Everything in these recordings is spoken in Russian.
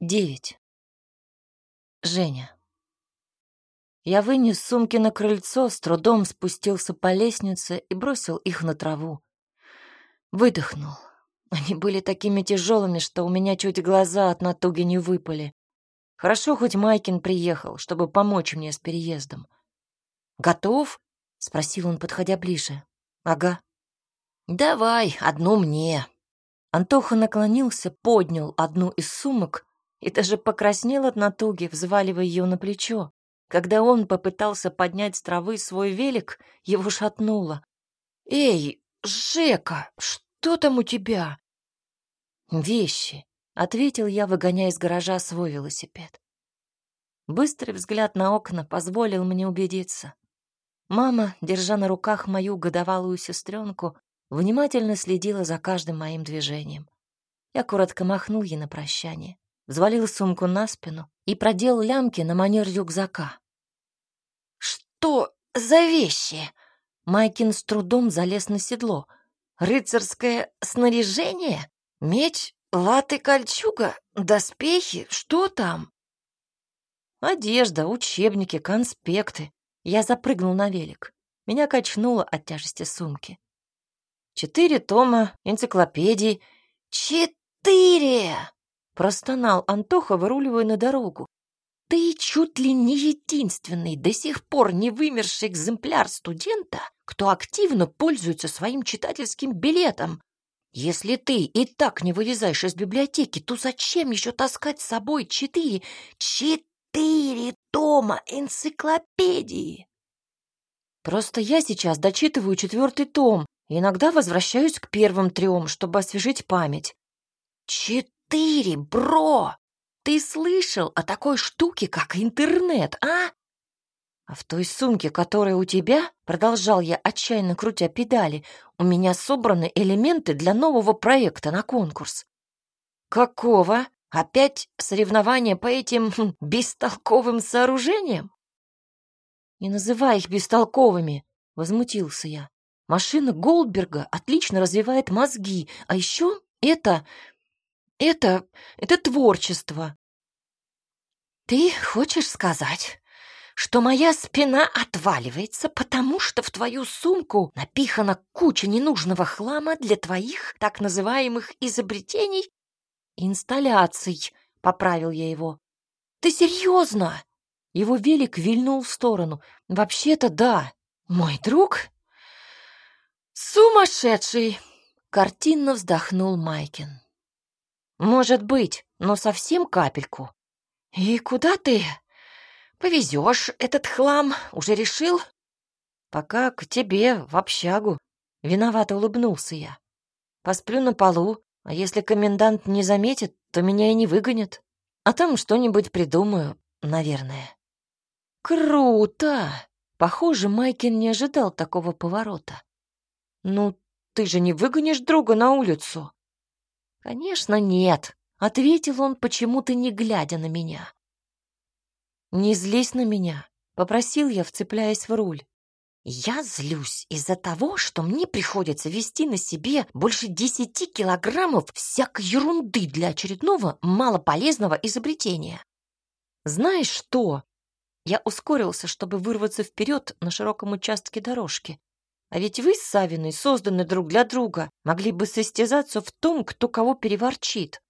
Девять. Женя. Я вынес сумки на крыльцо, с трудом спустился по лестнице и бросил их на траву. Выдохнул. Они были такими тяжелыми, что у меня чуть глаза от натуги не выпали. Хорошо, хоть Майкин приехал, чтобы помочь мне с переездом. «Готов?» — спросил он, подходя ближе. «Ага». «Давай, одну мне». Антоха наклонился, поднял одну из сумок и даже покраснел от натуги, взваливая ее на плечо. Когда он попытался поднять с травы свой велик, его шатнуло. «Эй, Жека, что там у тебя?» «Вещи», — ответил я, выгоняя из гаража свой велосипед. Быстрый взгляд на окна позволил мне убедиться. Мама, держа на руках мою годовалую сестренку, внимательно следила за каждым моим движением. Я коротко махнул ей на прощание взвалил сумку на спину и проделал лямки на манер рюкзака. «Что за вещи?» Майкин с трудом залез на седло. «Рыцарское снаряжение? Меч, латы, кольчуга, доспехи? Что там?» «Одежда, учебники, конспекты». Я запрыгнул на велик. Меня качнуло от тяжести сумки. Четыре тома энциклопедий. «Четыре!» Простонал Антоха, выруливая на дорогу. Ты чуть ли не единственный до сих пор не вымерший экземпляр студента, кто активно пользуется своим читательским билетом. Если ты и так не вылезаешь из библиотеки, то зачем еще таскать с собой четыре, четыре тома энциклопедии? Просто я сейчас дочитываю четвертый том иногда возвращаюсь к первым трем, чтобы освежить память. Четыре четыре, бро! Ты слышал о такой штуке, как интернет, а? А в той сумке, которая у тебя, продолжал я, отчаянно крутя педали, у меня собраны элементы для нового проекта на конкурс. Какого? Опять соревнования по этим хм, бестолковым сооружениям? Не называй их бестолковыми, возмутился я. Машина Голдберга отлично развивает мозги, а еще это это... это творчество. Ты хочешь сказать, что моя спина отваливается, потому что в твою сумку напихана куча ненужного хлама для твоих так называемых изобретений? Инсталляций, поправил я его. Ты серьезно? Его велик вильнул в сторону. Вообще-то да. Мой друг сумасшедший, картинно вздохнул Майкин. Может быть, но совсем капельку. И куда ты повезешь этот хлам? Уже решил? Пока к тебе, в общагу. Виновато улыбнулся я. Посплю на полу, а если комендант не заметит, то меня и не выгонят. А там что-нибудь придумаю, наверное. Круто! Похоже, Майкин не ожидал такого поворота. Ну, ты же не выгонишь друга на улицу. «Конечно, нет», — ответил он, почему-то не глядя на меня. «Не злись на меня», — попросил я, вцепляясь в руль. «Я злюсь из-за того, что мне приходится вести на себе больше десяти килограммов всякой ерунды для очередного малополезного изобретения. Знаешь что?» Я ускорился, чтобы вырваться вперед на широком участке дорожки. А ведь вы с Савиной созданы друг для друга, могли бы состязаться в том, кто кого переворчит.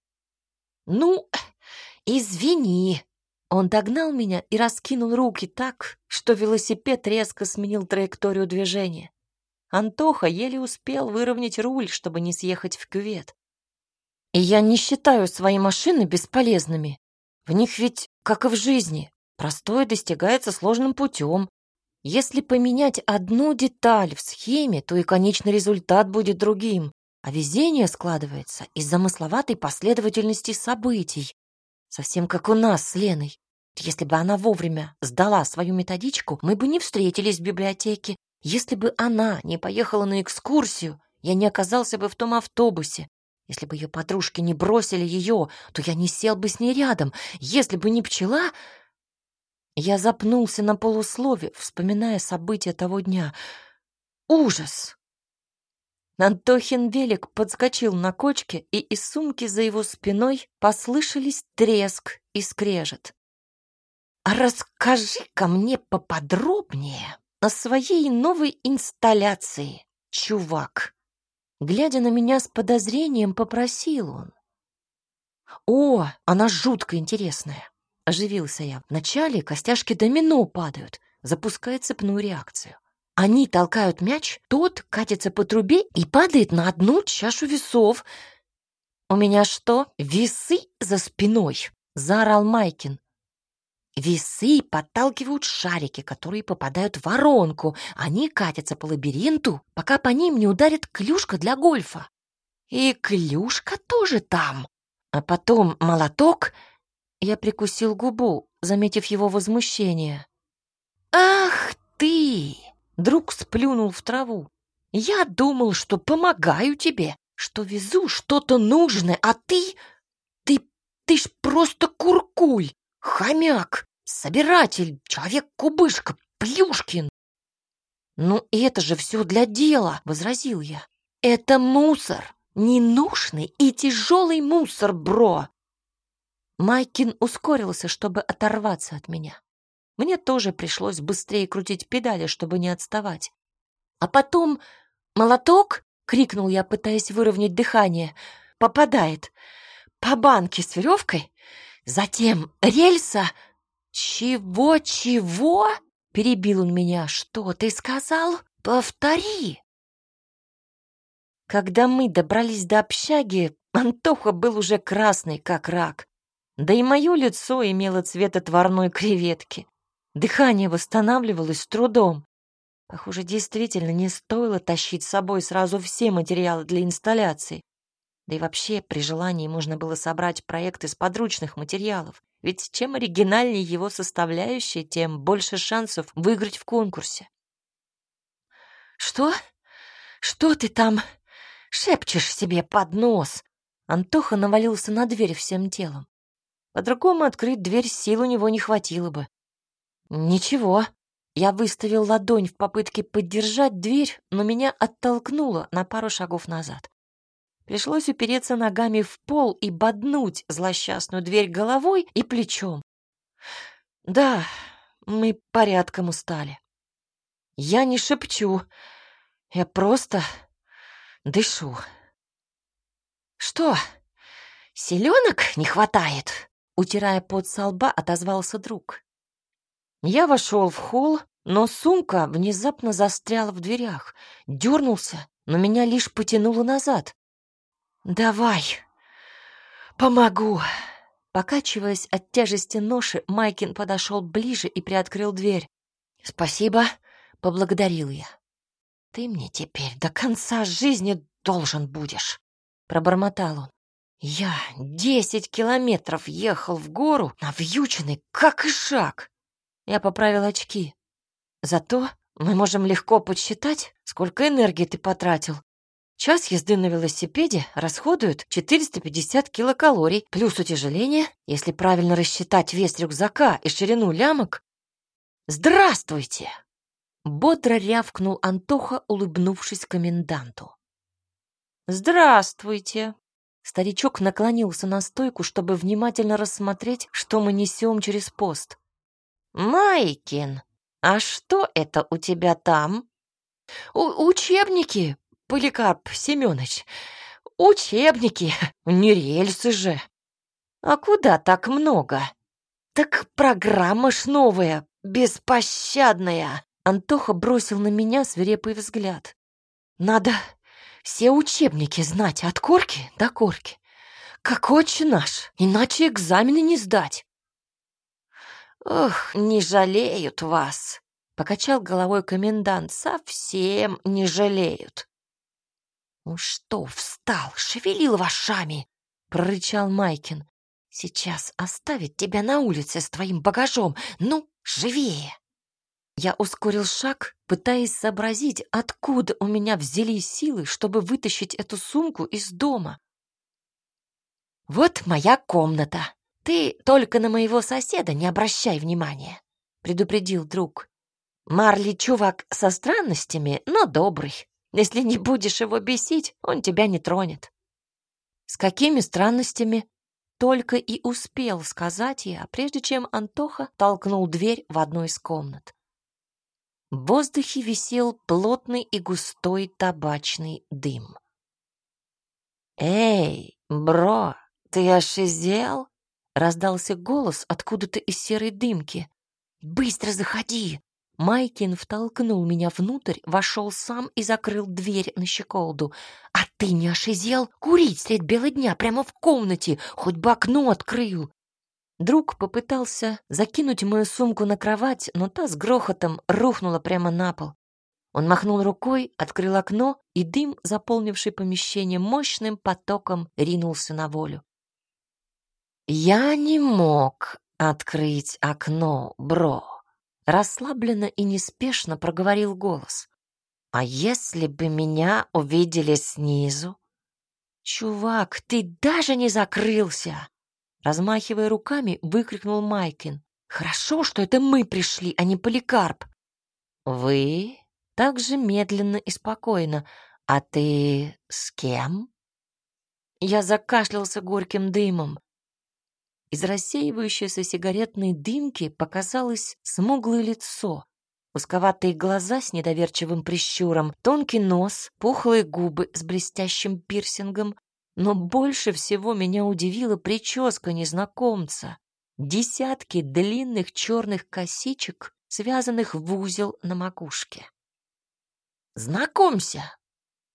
Ну, извини. Он догнал меня и раскинул руки так, что велосипед резко сменил траекторию движения. Антоха еле успел выровнять руль, чтобы не съехать в кювет. И я не считаю свои машины бесполезными. В них ведь, как и в жизни, простое достигается сложным путем, если поменять одну деталь в схеме, то и конечный результат будет другим, а везение складывается из замысловатой последовательности событий, совсем как у нас с Леной. Если бы она вовремя сдала свою методичку, мы бы не встретились в библиотеке. Если бы она не поехала на экскурсию, я не оказался бы в том автобусе. Если бы ее подружки не бросили ее, то я не сел бы с ней рядом. Если бы не пчела, я запнулся на полуслове, вспоминая события того дня. Ужас! Антохин велик подскочил на кочке, и из сумки за его спиной послышались треск и скрежет. «А расскажи-ка мне поподробнее о своей новой инсталляции, чувак!» Глядя на меня с подозрением, попросил он. «О, она жутко интересная!» Оживился я. Вначале костяшки домино падают, запуская цепную реакцию. Они толкают мяч, тот катится по трубе и падает на одну чашу весов. «У меня что, весы за спиной?» — заорал Майкин. Весы подталкивают шарики, которые попадают в воронку. Они катятся по лабиринту, пока по ним не ударит клюшка для гольфа. И клюшка тоже там. А потом молоток. Я прикусил губу, заметив его возмущение. «Ах ты!» Друг сплюнул в траву. «Я думал, что помогаю тебе, что везу что-то нужное, а ты... Ты... ты ж просто куркуль, хомяк, собиратель, человек-кубышка, Плюшкин!» «Ну, это же все для дела!» — возразил я. «Это мусор, ненужный и тяжелый мусор, бро!» Майкин ускорился, чтобы оторваться от меня. Мне тоже пришлось быстрее крутить педали, чтобы не отставать. А потом молоток, крикнул я, пытаясь выровнять дыхание, попадает по банке с веревкой, затем рельса. Чего, чего? Перебил он меня. Что ты сказал? Повтори. Когда мы добрались до общаги, Антоха был уже красный, как рак. Да и мое лицо имело цвет отварной креветки. Дыхание восстанавливалось с трудом. Похоже, действительно не стоило тащить с собой сразу все материалы для инсталляции. Да и вообще, при желании можно было собрать проект из подручных материалов. Ведь чем оригинальнее его составляющие, тем больше шансов выиграть в конкурсе. «Что? Что ты там шепчешь себе под нос?» Антоха навалился на дверь всем телом. По-другому открыть дверь сил у него не хватило бы. «Ничего». Я выставил ладонь в попытке поддержать дверь, но меня оттолкнуло на пару шагов назад. Пришлось упереться ногами в пол и боднуть злосчастную дверь головой и плечом. Да, мы порядком устали. Я не шепчу, я просто дышу. Что, селенок не хватает? Утирая пот со лба, отозвался друг. Я вошел в холл, но сумка внезапно застряла в дверях. Дернулся, но меня лишь потянуло назад. «Давай, помогу!» Покачиваясь от тяжести ноши, Майкин подошел ближе и приоткрыл дверь. «Спасибо», — поблагодарил я. «Ты мне теперь до конца жизни должен будешь», — пробормотал он. «Я десять километров ехал в гору, навьюченный, как и шаг. Я поправил очки. Зато мы можем легко подсчитать, сколько энергии ты потратил. Час езды на велосипеде расходует 450 килокалорий, плюс утяжеление, если правильно рассчитать вес рюкзака и ширину лямок. «Здравствуйте!» Бодро рявкнул Антоха, улыбнувшись коменданту. «Здравствуйте!» Старичок наклонился на стойку, чтобы внимательно рассмотреть, что мы несем через пост. «Майкин, а что это у тебя там?» У «Учебники, Поликарп Семенович, учебники, не рельсы же». «А куда так много?» «Так программа ж новая, беспощадная!» Антоха бросил на меня свирепый взгляд. «Надо все учебники знать от корки до корки. Как отче наш, иначе экзамены не сдать». «Ох, не жалеют вас!» — покачал головой комендант. «Совсем не жалеют!» «Ну что встал, шевелил вашами!» — прорычал Майкин. «Сейчас оставить тебя на улице с твоим багажом. Ну, живее!» Я ускорил шаг, пытаясь сообразить, откуда у меня взялись силы, чтобы вытащить эту сумку из дома. «Вот моя комната!» «Ты только на моего соседа не обращай внимания», — предупредил друг. «Марли чувак со странностями, но добрый. Если не будешь его бесить, он тебя не тронет. С какими странностями только и успел сказать я, прежде чем Антоха толкнул дверь в одну из комнат. В воздухе висел плотный и густой табачный дым. «Эй, бро, ты ошизел?» — раздался голос откуда-то из серой дымки. «Быстро заходи!» Майкин втолкнул меня внутрь, вошел сам и закрыл дверь на щеколду. «А ты не ошизел? Курить средь бела дня прямо в комнате, хоть бы окно открыл!» Друг попытался закинуть мою сумку на кровать, но та с грохотом рухнула прямо на пол. Он махнул рукой, открыл окно, и дым, заполнивший помещение мощным потоком, ринулся на волю. «Я не мог открыть окно, бро», Расслабленно и неспешно проговорил голос. «А если бы меня увидели снизу?» «Чувак, ты даже не закрылся!» Размахивая руками, выкрикнул Майкин. «Хорошо, что это мы пришли, а не Поликарп!» «Вы?» Так же медленно и спокойно. «А ты с кем?» Я закашлялся горьким дымом. Из рассеивающейся сигаретной дымки показалось смуглое лицо, узковатые глаза с недоверчивым прищуром, тонкий нос, пухлые губы с блестящим пирсингом. Но больше всего меня удивила прическа незнакомца. Десятки длинных черных косичек, связанных в узел на макушке. «Знакомься!»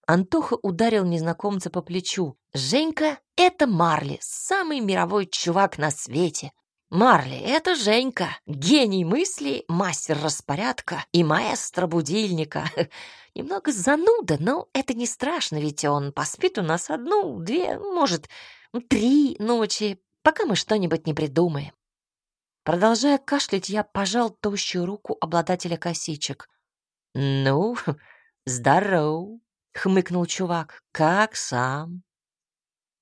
Антоха ударил незнакомца по плечу. «Женька — это Марли, самый мировой чувак на свете. Марли — это Женька, гений мысли, мастер распорядка и маэстро будильника. Немного зануда, но это не страшно, ведь он поспит у нас одну, две, может, три ночи, пока мы что-нибудь не придумаем». Продолжая кашлять, я пожал тощую руку обладателя косичек. «Ну, здорово!» — хмыкнул чувак. «Как сам?»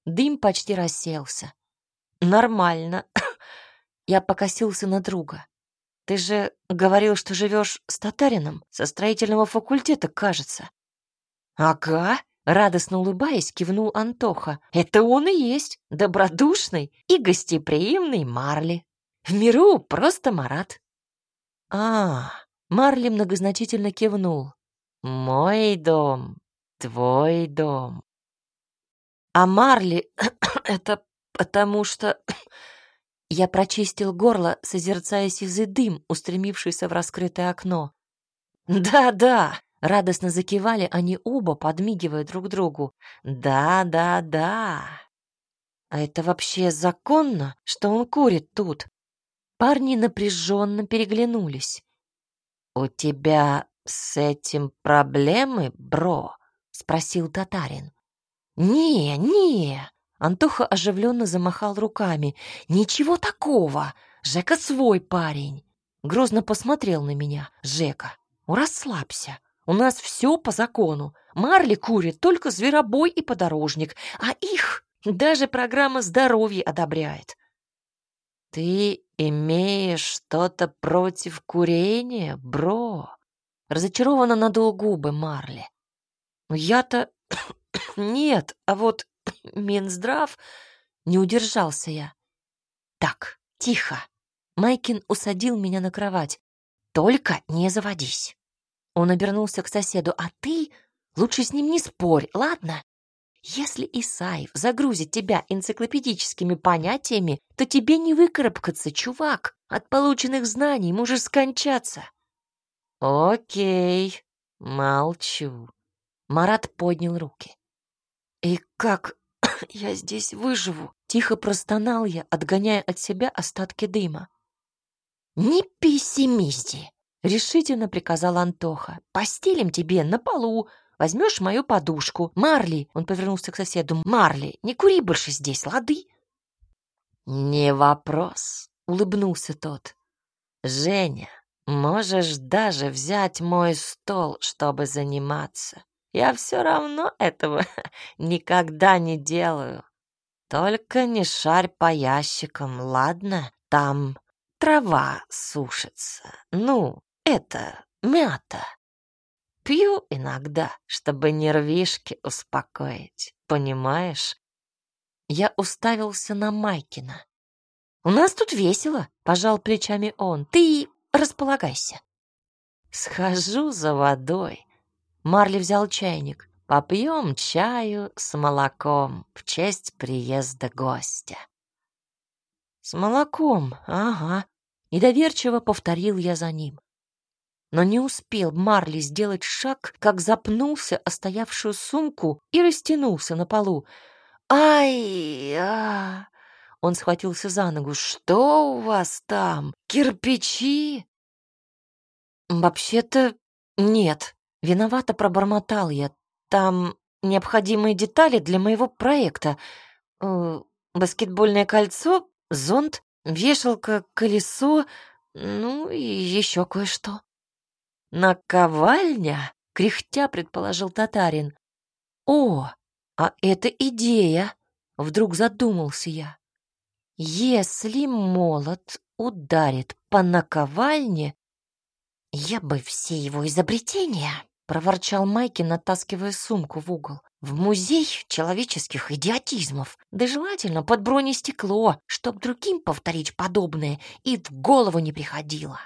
Дым почти рассеялся. «Нормально». Я покосился на друга. «Ты же говорил, что живешь с татарином, со строительного факультета, кажется». «Ага», — радостно улыбаясь, кивнул Антоха. «Это он и есть, добродушный и гостеприимный Марли. В миру просто Марат». «А, Марли многозначительно кивнул. «Мой дом твой дом. А Марли — это потому что... Я прочистил горло, созерцая сизый дым, устремившийся в раскрытое окно. «Да-да!» — радостно закивали они оба, подмигивая друг другу. «Да-да-да!» «А это вообще законно, что он курит тут?» Парни напряженно переглянулись. «У тебя с этим проблемы, бро?» спросил татарин. «Не, не!» Антоха оживленно замахал руками. «Ничего такого! Жека свой парень!» Грозно посмотрел на меня. «Жека, расслабься. У нас все по закону. Марли курит только зверобой и подорожник, а их даже программа здоровья одобряет». «Ты имеешь что-то против курения, бро?» Разочарованно надул губы Марли. Я-то нет, а вот Минздрав не удержался я. Так, тихо. Майкин усадил меня на кровать. Только не заводись. Он обернулся к соседу. А ты лучше с ним не спорь, ладно? Если Исаев загрузит тебя энциклопедическими понятиями, то тебе не выкарабкаться, чувак. От полученных знаний можешь скончаться. Окей, молчу. Марат поднял руки. «И я здесь выживу?» Тихо простонал я, отгоняя от себя остатки дыма. «Не пессимисти!» — решительно приказал Антоха. «Постелим тебе на полу, возьмешь мою подушку. Марли!» — он повернулся к соседу. «Марли, не кури больше здесь, лады?» «Не вопрос», — улыбнулся тот. «Женя, можешь даже взять мой стол, чтобы заниматься. Я все равно этого никогда не делаю. Только не шарь по ящикам, ладно? Там трава сушится. Ну, это мята. Пью иногда, чтобы нервишки успокоить, понимаешь? Я уставился на Майкина. «У нас тут весело», — пожал плечами он. «Ты располагайся». «Схожу за водой». Марли взял чайник. «Попьем чаю с молоком в честь приезда гостя». «С молоком, ага», — недоверчиво повторил я за ним. Но не успел Марли сделать шаг, как запнулся о стоявшую сумку и растянулся на полу. «Ай!» а Он схватился за ногу. «Что у вас там? Кирпичи?» «Вообще-то нет. Виновато пробормотал я. Там необходимые детали для моего проекта. Э, баскетбольное кольцо, зонт, вешалка, колесо, ну и еще кое-что». «Наковальня?» — кряхтя предположил татарин. «О, а это идея!» — вдруг задумался я. «Если молот ударит по наковальне, я бы все его изобретения!» — проворчал Майки, натаскивая сумку в угол. «В музей человеческих идиотизмов, да желательно под бронестекло, чтоб другим повторить подобное и в голову не приходило».